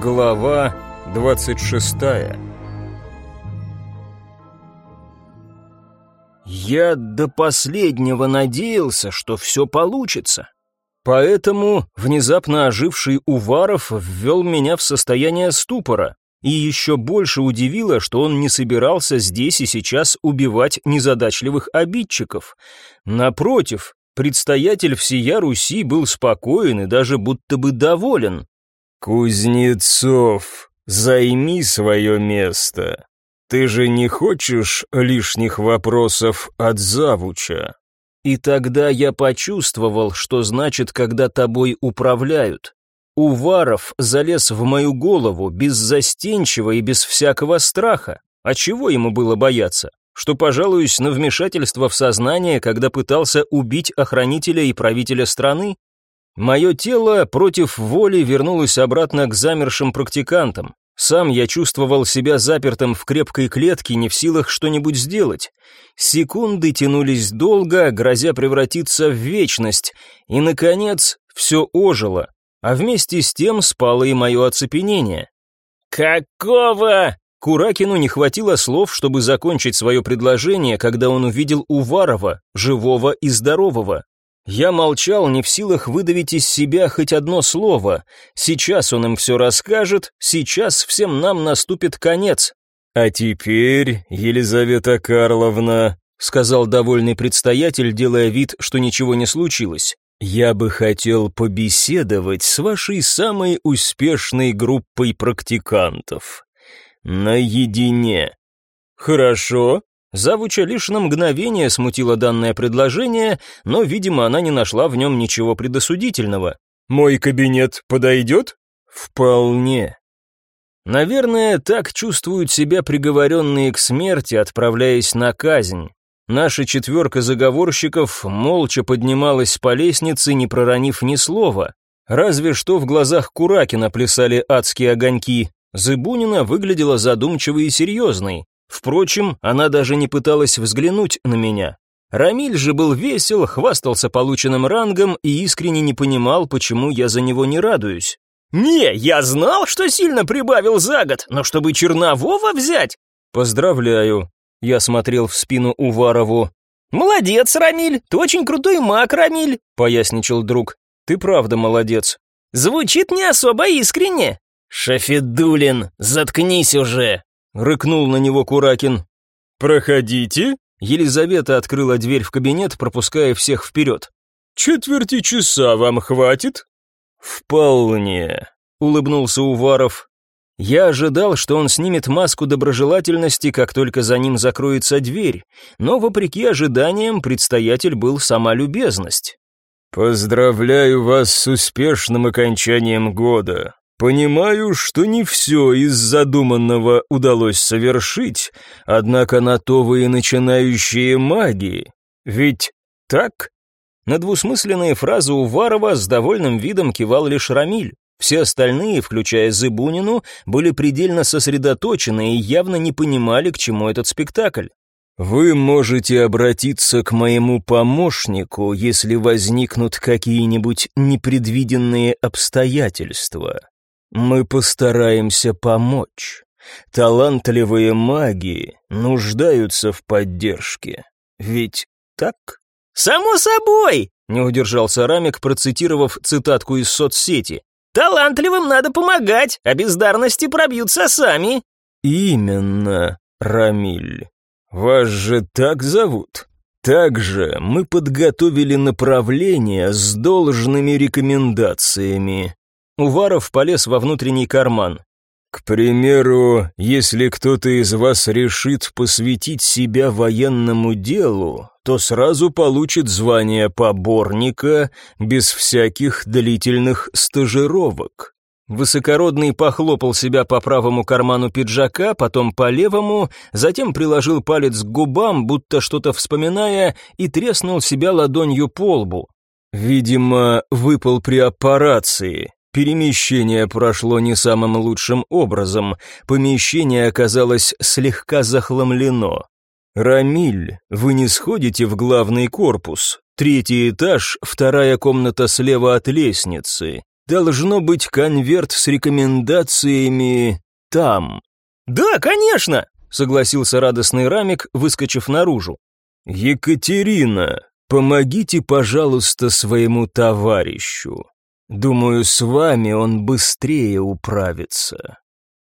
Глава 26 Я до последнего надеялся, что все получится. Поэтому внезапно оживший Уваров ввел меня в состояние ступора, и еще больше удивило, что он не собирался здесь и сейчас убивать незадачливых обидчиков. Напротив, предстоятель всея Руси был спокоен и даже будто бы доволен. «Кузнецов, займи свое место. Ты же не хочешь лишних вопросов от завуча?» И тогда я почувствовал, что значит, когда тобой управляют. Уваров залез в мою голову беззастенчиво и без всякого страха. А чего ему было бояться? Что пожалуюсь на вмешательство в сознание, когда пытался убить охранителя и правителя страны? Мое тело против воли вернулось обратно к замершим практикантам. Сам я чувствовал себя запертым в крепкой клетке, не в силах что-нибудь сделать. Секунды тянулись долго, грозя превратиться в вечность, и, наконец, все ожило, а вместе с тем спало и мое оцепенение. «Какого?» Куракину не хватило слов, чтобы закончить свое предложение, когда он увидел Уварова, живого и здорового. Я молчал, не в силах выдавить из себя хоть одно слово. Сейчас он им все расскажет, сейчас всем нам наступит конец. «А теперь, Елизавета Карловна», — сказал довольный предстоятель, делая вид, что ничего не случилось, «я бы хотел побеседовать с вашей самой успешной группой практикантов. Наедине». «Хорошо», Завуча лишь на мгновение смутила данное предложение, но, видимо, она не нашла в нем ничего предосудительного. «Мой кабинет подойдет?» «Вполне». Наверное, так чувствуют себя приговоренные к смерти, отправляясь на казнь. Наша четверка заговорщиков молча поднималась по лестнице, не проронив ни слова. Разве что в глазах Куракина плясали адские огоньки. Зыбунина выглядела задумчивой и серьезной. Впрочем, она даже не пыталась взглянуть на меня. Рамиль же был весел, хвастался полученным рангом и искренне не понимал, почему я за него не радуюсь. «Не, я знал, что сильно прибавил за год, но чтобы Чернового взять...» «Поздравляю», — я смотрел в спину Уварову. «Молодец, Рамиль, ты очень крутой маг, Рамиль», — поясничал друг. «Ты правда молодец». «Звучит не особо искренне». «Шафидулин, заткнись уже», рыкнул на него Куракин. «Проходите». Елизавета открыла дверь в кабинет, пропуская всех вперед. «Четверти часа вам хватит?» «Вполне», — улыбнулся Уваров. Я ожидал, что он снимет маску доброжелательности, как только за ним закроется дверь, но, вопреки ожиданиям, предстоятель был сама любезность. «Поздравляю вас с успешным окончанием года. Понимаю, что не все из задуманного удалось совершить, однако на то вы и начинающие маги. Ведь так? На двусмысленные фразы Уварова с довольным видом кивал лишь Рамиль. Все остальные, включая Зыбунину, были предельно сосредоточены и явно не понимали, к чему этот спектакль. «Вы можете обратиться к моему помощнику, если возникнут какие-нибудь непредвиденные обстоятельства. Мы постараемся помочь. Талантливые маги нуждаются в поддержке. Ведь так? Само собой, не удержался Рамик, процитировав цитатку из соцсети. Талантливым надо помогать, а бездарности пробьются сами. Именно, Рамиль. Вас же так зовут. Также мы подготовили направление с должными рекомендациями. Уваров полез во внутренний карман. «К примеру, если кто-то из вас решит посвятить себя военному делу, то сразу получит звание поборника без всяких длительных стажировок». Высокородный похлопал себя по правому карману пиджака, потом по левому, затем приложил палец к губам, будто что-то вспоминая, и треснул себя ладонью по лбу. Видимо, выпал при операции, Перемещение прошло не самым лучшим образом, помещение оказалось слегка захламлено. «Рамиль, вы не сходите в главный корпус. Третий этаж, вторая комната слева от лестницы. Должно быть конверт с рекомендациями там. Да, конечно, согласился радостный Рамик, выскочив наружу. Екатерина, помогите, пожалуйста, своему товарищу. Думаю, с вами он быстрее управится.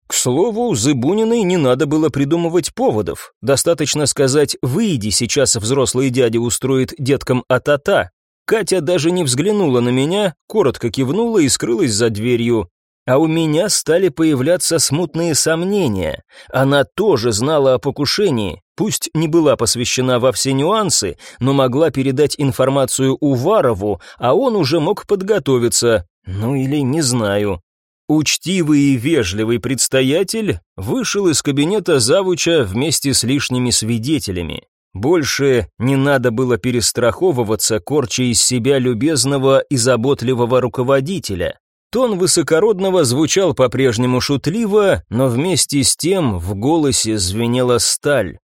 К слову, Зыбуниной не надо было придумывать поводов. Достаточно сказать «выйди, сейчас взрослый дядя устроит деткам а-та-та». Катя даже не взглянула на меня, коротко кивнула и скрылась за дверью. А у меня стали появляться смутные сомнения. Она тоже знала о покушении, пусть не была посвящена во все нюансы, но могла передать информацию Уварову, а он уже мог подготовиться. Ну или не знаю. Учтивый и вежливый предстоятель вышел из кабинета завуча вместе с лишними свидетелями. Больше не надо было перестраховываться, корча из себя любезного и заботливого руководителя. Тон высокородного звучал по-прежнему шутливо, но вместе с тем в голосе звенела сталь.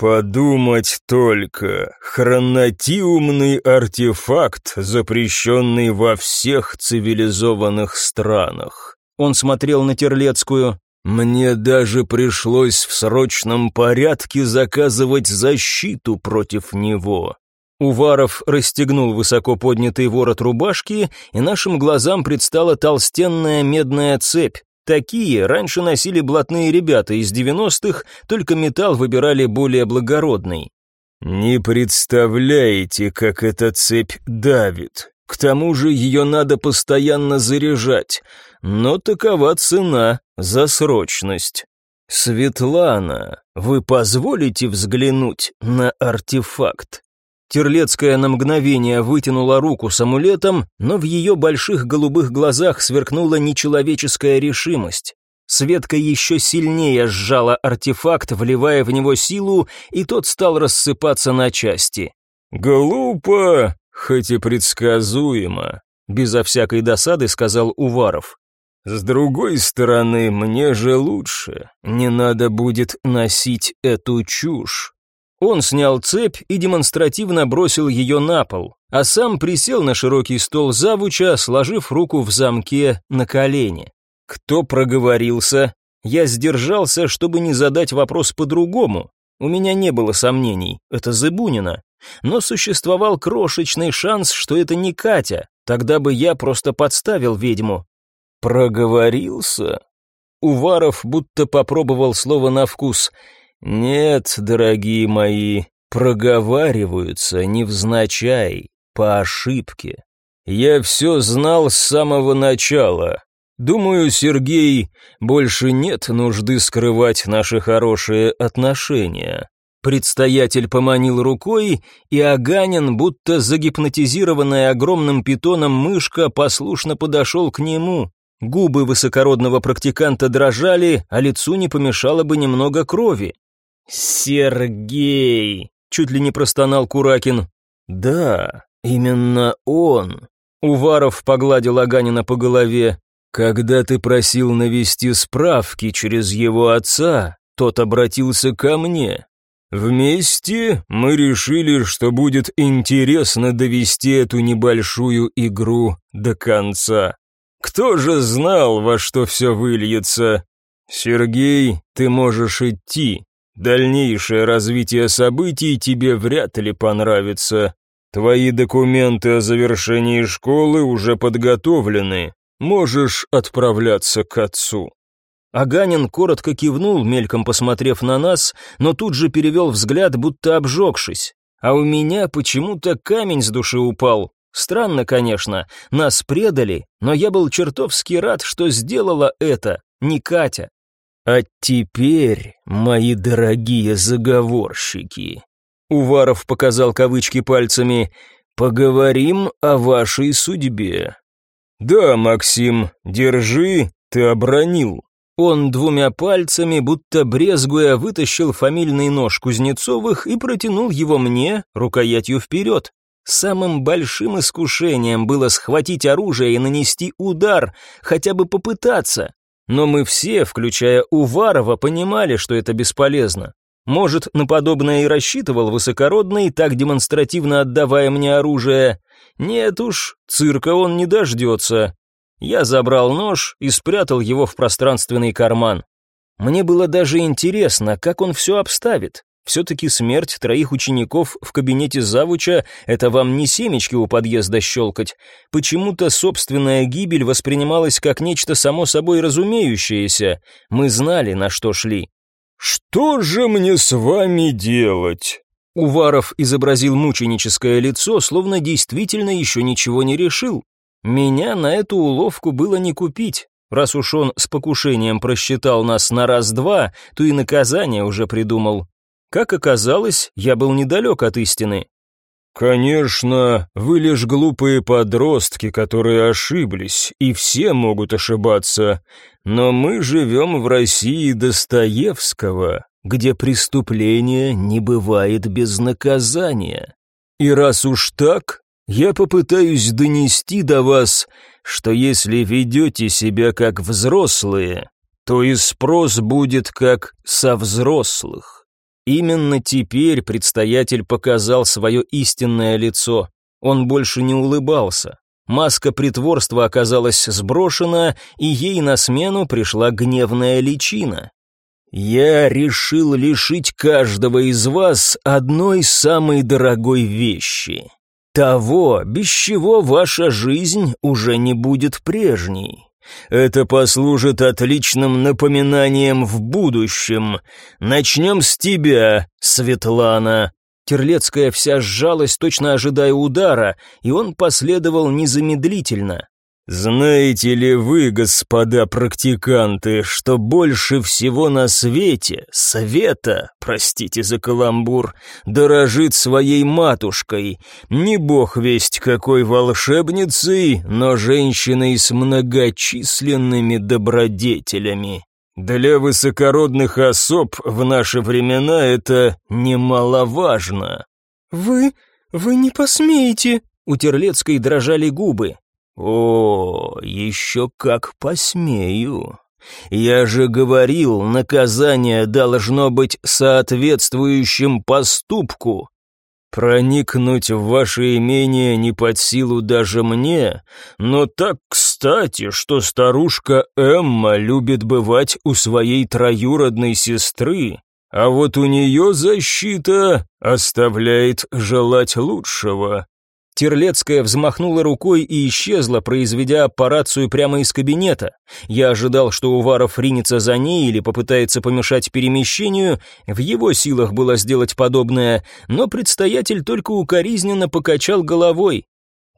Подумать только, хронотиумный артефакт, запрещенный во всех цивилизованных странах. Он смотрел на Терлецкую. «Мне даже пришлось в срочном порядке заказывать защиту против него». Уваров расстегнул высоко поднятый ворот рубашки, и нашим глазам предстала толстенная медная цепь. Такие раньше носили блатные ребята из 90-х, только металл выбирали более благородный. «Не представляете, как эта цепь давит. К тому же ее надо постоянно заряжать но такова цена за срочность. Светлана, вы позволите взглянуть на артефакт? Терлецкая на мгновение вытянула руку с амулетом, но в ее больших голубых глазах сверкнула нечеловеческая решимость. Светка еще сильнее сжала артефакт, вливая в него силу, и тот стал рассыпаться на части. «Глупо, хоть и предсказуемо», — безо всякой досады сказал Уваров. С другой стороны, мне же лучше. Не надо будет носить эту чушь. Он снял цепь и демонстративно бросил ее на пол, а сам присел на широкий стол завуча, сложив руку в замке на колени. Кто проговорился? Я сдержался, чтобы не задать вопрос по-другому. У меня не было сомнений, это Зыбунина. Но существовал крошечный шанс, что это не Катя. Тогда бы я просто подставил ведьму, Проговорился? Уваров будто попробовал слово на вкус. Нет, дорогие мои, проговариваются невзначай, по ошибке. Я все знал с самого начала. Думаю, Сергей, больше нет нужды скрывать наши хорошие отношения. Предстоятель поманил рукой, и Аганин, будто загипнотизированная огромным питоном мышка, послушно подошел к нему. Губы высокородного практиканта дрожали, а лицу не помешало бы немного крови. «Сергей!» — чуть ли не простонал Куракин. «Да, именно он!» Уваров погладил Аганина по голове. «Когда ты просил навести справки через его отца, тот обратился ко мне. Вместе мы решили, что будет интересно довести эту небольшую игру до конца. Кто же знал, во что все выльется? Сергей, ты можешь идти. Дальнейшее развитие событий тебе вряд ли понравится. Твои документы о завершении школы уже подготовлены. Можешь отправляться к отцу». Аганин коротко кивнул, мельком посмотрев на нас, но тут же перевел взгляд, будто обжегшись. А у меня почему-то камень с души упал. Странно, конечно, нас предали, но я был чертовски рад, что сделала это не Катя. А теперь, мои дорогие заговорщики, Уваров показал кавычки пальцами, поговорим о вашей судьбе. Да, Максим, держи, ты обронил. Он двумя пальцами, будто брезгуя, вытащил фамильный нож Кузнецовых и протянул его мне рукоятью вперед. Самым большим искушением было схватить оружие и нанести удар, хотя бы попытаться. Но мы все, включая Уварова, понимали, что это бесполезно. Может, на подобное и рассчитывал высокородный, так демонстративно отдавая мне оружие. Нет уж, цирка он не дождется. Я забрал нож и спрятал его в пространственный карман. Мне было даже интересно, как он все обставит. Все-таки смерть троих учеников в кабинете завуча — это вам не семечки у подъезда щелкать. Почему-то собственная гибель воспринималась как нечто само собой разумеющееся. Мы знали, на что шли. «Что же мне с вами делать?» Уваров изобразил мученическое лицо, словно действительно еще ничего не решил. Меня на эту уловку было не купить. Раз уж он с покушением просчитал нас на раз-два, то и наказание уже придумал. Как оказалось, я был недалек от истины. «Конечно, вы лишь глупые подростки, которые ошиблись, и все могут ошибаться, но мы живем в России Достоевского, где преступление не бывает без наказания. И раз уж так, я попытаюсь донести до вас, что если ведете себя как взрослые, то и спрос будет как со взрослых. Именно теперь предстоятель показал свое истинное лицо. Он больше не улыбался. Маска притворства оказалась сброшена, и ей на смену пришла гневная личина. «Я решил лишить каждого из вас одной самой дорогой вещи. Того, без чего ваша жизнь уже не будет прежней. Это послужит отличным напоминанием в будущем. Начнем с тебя, Светлана». Терлецкая вся сжалась, точно ожидая удара, и он последовал незамедлительно. Знаете ли вы, господа практиканты, что больше всего на свете Света, простите за каламбур, дорожит своей матушкой, не бог весть какой волшебницей, но женщиной с многочисленными добродетелями. Для высокородных особ в наши времена это немаловажно. «Вы... вы не посмеете...» У Терлецкой дрожали губы. «О, еще как посмею. Я же говорил, наказание должно быть соответствующим поступку. Проникнуть в ваше имение не под силу даже мне, но так кстати, что старушка Эмма любит бывать у своей троюродной сестры, а вот у нее защита оставляет желать лучшего. Терлецкая взмахнула рукой и исчезла, произведя аппарацию прямо из кабинета. Я ожидал, что Уваров ринется за ней или попытается помешать перемещению, в его силах было сделать подобное, но предстоятель только укоризненно покачал головой.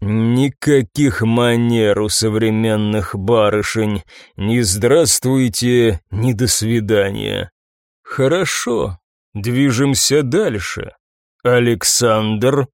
«Никаких манер у современных барышень. Ни здравствуйте, ни до свидания. Хорошо, движемся дальше. Александр?»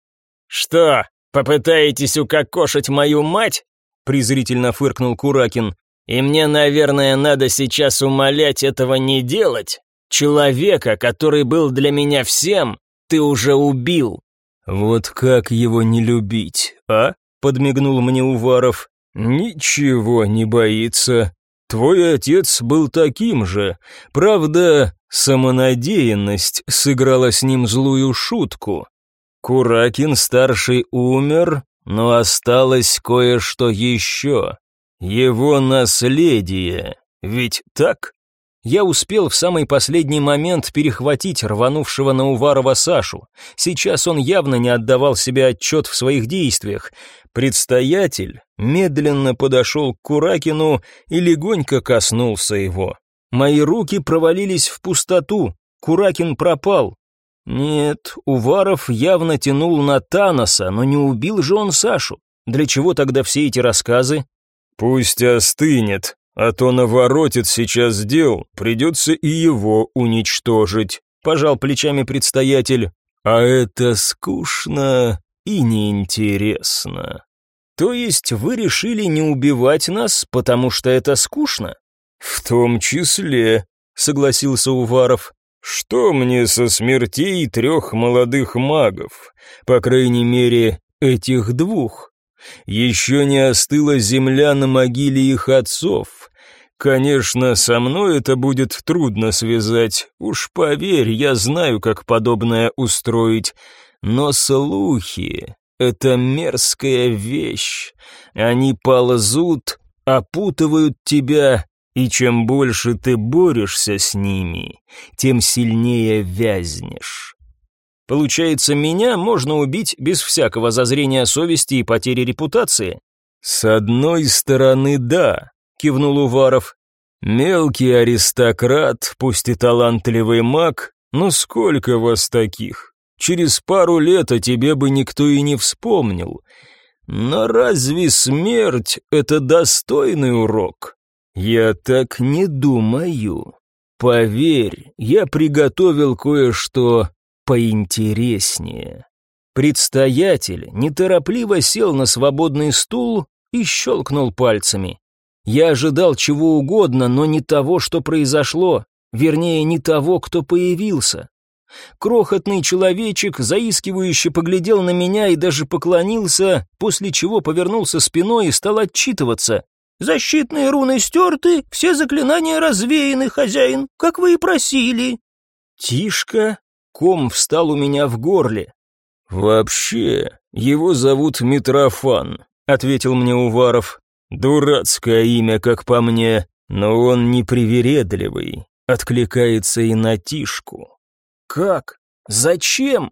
«Что, «Попытаетесь укокошить мою мать?» презрительно фыркнул Куракин. «И мне, наверное, надо сейчас умолять этого не делать. Человека, который был для меня всем, ты уже убил». «Вот как его не любить, а?» — подмигнул мне Уваров. «Ничего не боится. Твой отец был таким же. Правда, самонадеянность сыграла с ним злую шутку. Куракин-старший умер, но осталось кое-что еще. Его наследие. Ведь так? Я успел в самый последний момент перехватить рванувшего на Уварова Сашу. Сейчас он явно не отдавал себе отчет в своих действиях. Предстоятель медленно подошел к Куракину и легонько коснулся его. Мои руки провалились в пустоту. Куракин пропал. Нет, Уваров явно тянул на Таноса, но не убил же он Сашу. Для чего тогда все эти рассказы? Пусть остынет, а то наворотит сейчас дел, придется и его уничтожить, пожал плечами предстоятель. А это скучно и неинтересно. То есть вы решили не убивать нас, потому что это скучно? В том числе, согласился Уваров. Что мне со смертей трех молодых магов? По крайней мере, этих двух. Еще не остыла земля на могиле их отцов. Конечно, со мной это будет трудно связать. Уж поверь, я знаю, как подобное устроить. Но слухи — это мерзкая вещь. Они ползут, опутывают тебя, и чем больше ты борешься с ними, тем сильнее вязнешь. Получается, меня можно убить без всякого зазрения совести и потери репутации? С одной стороны, да, кивнул Уваров. Мелкий аристократ, пусть и талантливый маг, но сколько вас таких? Через пару лет о тебе бы никто и не вспомнил. Но разве смерть — это достойный урок? Я так не думаю. Поверь, я приготовил кое-что поинтереснее. Предстоятель неторопливо сел на свободный стул и щелкнул пальцами. Я ожидал чего угодно, но не того, что произошло, вернее, не того, кто появился. Крохотный человечек заискивающе поглядел на меня и даже поклонился, после чего повернулся спиной и стал отчитываться. «Защитные руны стерты, все заклинания развеяны, хозяин, как вы и просили». Тишка, ком встал у меня в горле. «Вообще, его зовут Митрофан», — ответил мне Уваров. «Дурацкое имя, как по мне, но он непривередливый, откликается и на Тишку». «Как? Зачем?»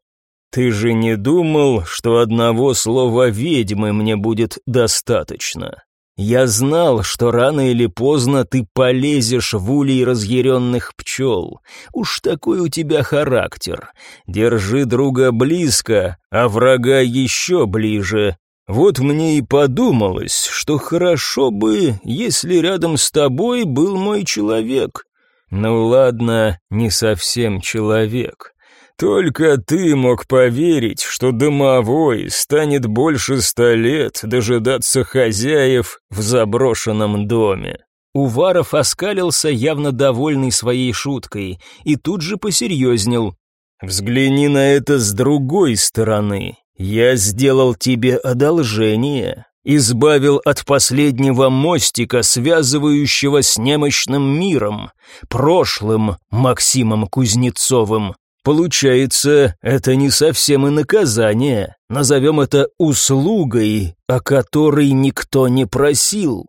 «Ты же не думал, что одного слова ведьмы мне будет достаточно? Я знал, что рано или поздно ты полезешь в улей разъяренных пчел. Уж такой у тебя характер. Держи друга близко, а врага еще ближе. Вот мне и подумалось, что хорошо бы, если рядом с тобой был мой человек. Ну ладно, не совсем человек. Только ты мог поверить, что домовой станет больше ста лет дожидаться хозяев в заброшенном доме. Уваров оскалился, явно довольный своей шуткой, и тут же посерьезнел. «Взгляни на это с другой стороны. Я сделал тебе одолжение избавил от последнего мостика, связывающего с немощным миром, прошлым Максимом Кузнецовым. Получается, это не совсем и наказание, назовем это услугой, о которой никто не просил.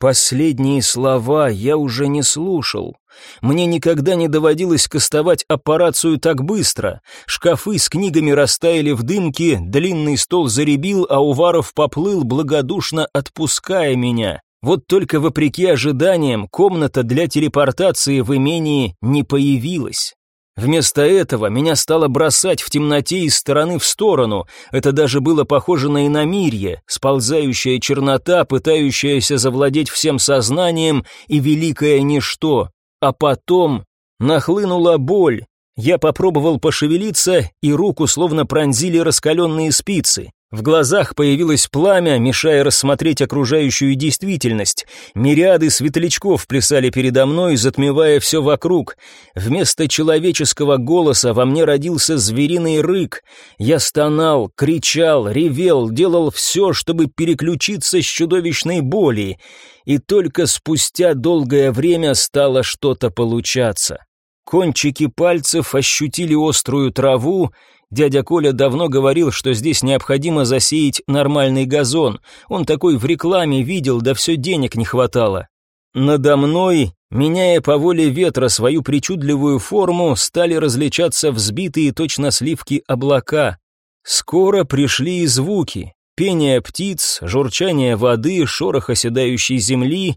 Последние слова я уже не слушал. Мне никогда не доводилось кастовать операцию так быстро. Шкафы с книгами растаяли в дымке, длинный стол заребил, а Уваров поплыл, благодушно отпуская меня. Вот только вопреки ожиданиям комната для телепортации в имении не появилась. Вместо этого меня стало бросать в темноте из стороны в сторону. Это даже было похоже на иномирье, сползающая чернота, пытающаяся завладеть всем сознанием и великое ничто. А потом нахлынула боль. Я попробовал пошевелиться, и руку словно пронзили раскаленные спицы. В глазах появилось пламя, мешая рассмотреть окружающую действительность. Мириады светлячков плясали передо мной, затмевая все вокруг. Вместо человеческого голоса во мне родился звериный рык. Я стонал, кричал, ревел, делал все, чтобы переключиться с чудовищной боли. И только спустя долгое время стало что-то получаться. Кончики пальцев ощутили острую траву, Дядя Коля давно говорил, что здесь необходимо засеять нормальный газон. Он такой в рекламе видел, да все денег не хватало. Надо мной, меняя по воле ветра свою причудливую форму, стали различаться взбитые точно сливки облака. Скоро пришли и звуки. Пение птиц, журчание воды, шорох оседающей земли.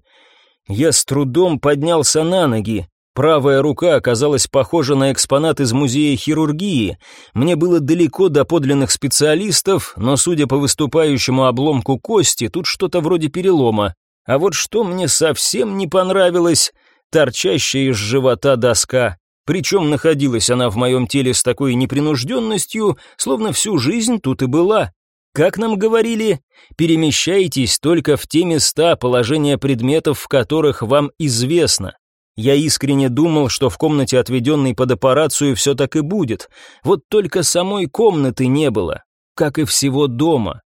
Я с трудом поднялся на ноги. Правая рука оказалась похожа на экспонат из музея хирургии. Мне было далеко до подлинных специалистов, но, судя по выступающему обломку кости, тут что-то вроде перелома. А вот что мне совсем не понравилось, торчащая из живота доска. Причем находилась она в моем теле с такой непринужденностью, словно всю жизнь тут и была. Как нам говорили, перемещайтесь только в те места положения предметов, в которых вам известно. Я искренне думал, что в комнате, отведенной под операцию, все так и будет. Вот только самой комнаты не было, как и всего дома.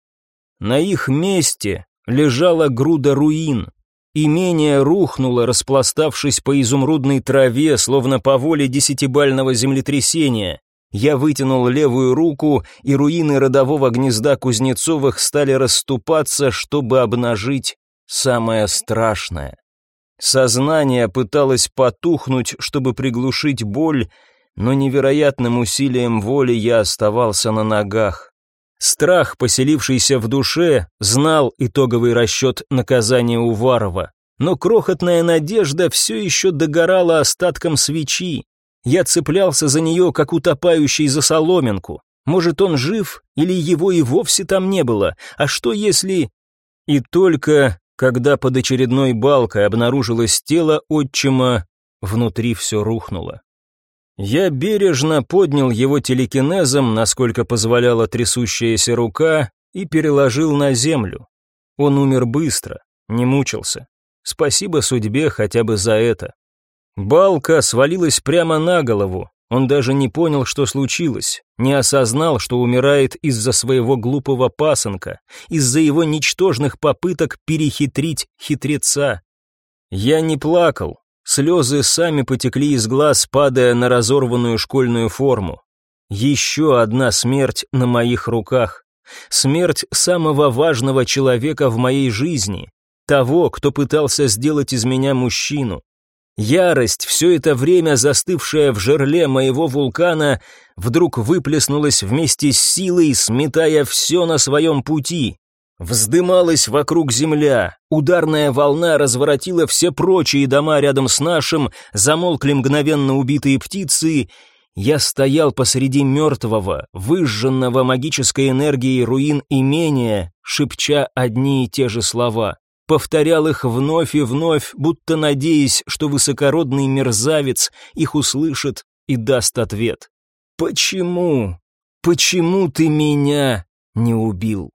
На их месте лежала груда руин. Имение рухнуло, распластавшись по изумрудной траве, словно по воле десятибального землетрясения. Я вытянул левую руку, и руины родового гнезда Кузнецовых стали расступаться, чтобы обнажить самое страшное. Сознание пыталось потухнуть, чтобы приглушить боль, но невероятным усилием воли я оставался на ногах. Страх, поселившийся в душе, знал итоговый расчет наказания Уварова, но крохотная надежда все еще догорала остатком свечи. Я цеплялся за нее, как утопающий за соломинку. Может, он жив, или его и вовсе там не было, а что если... И только когда под очередной балкой обнаружилось тело отчима, внутри все рухнуло. Я бережно поднял его телекинезом, насколько позволяла трясущаяся рука, и переложил на землю. Он умер быстро, не мучился. Спасибо судьбе хотя бы за это. Балка свалилась прямо на голову, он даже не понял, что случилось, не осознал, что умирает из-за своего глупого пасынка, из-за его ничтожных попыток перехитрить хитреца. Я не плакал, слезы сами потекли из глаз, падая на разорванную школьную форму. Еще одна смерть на моих руках. Смерть самого важного человека в моей жизни, того, кто пытался сделать из меня мужчину. Ярость, все это время застывшая в жерле моего вулкана, вдруг выплеснулась вместе с силой, сметая все на своем пути. Вздымалась вокруг земля, ударная волна разворотила все прочие дома рядом с нашим, замолкли мгновенно убитые птицы. Я стоял посреди мертвого, выжженного магической энергией руин имения, шепча одни и те же слова повторял их вновь и вновь, будто надеясь, что высокородный мерзавец их услышит и даст ответ. «Почему? Почему ты меня не убил?»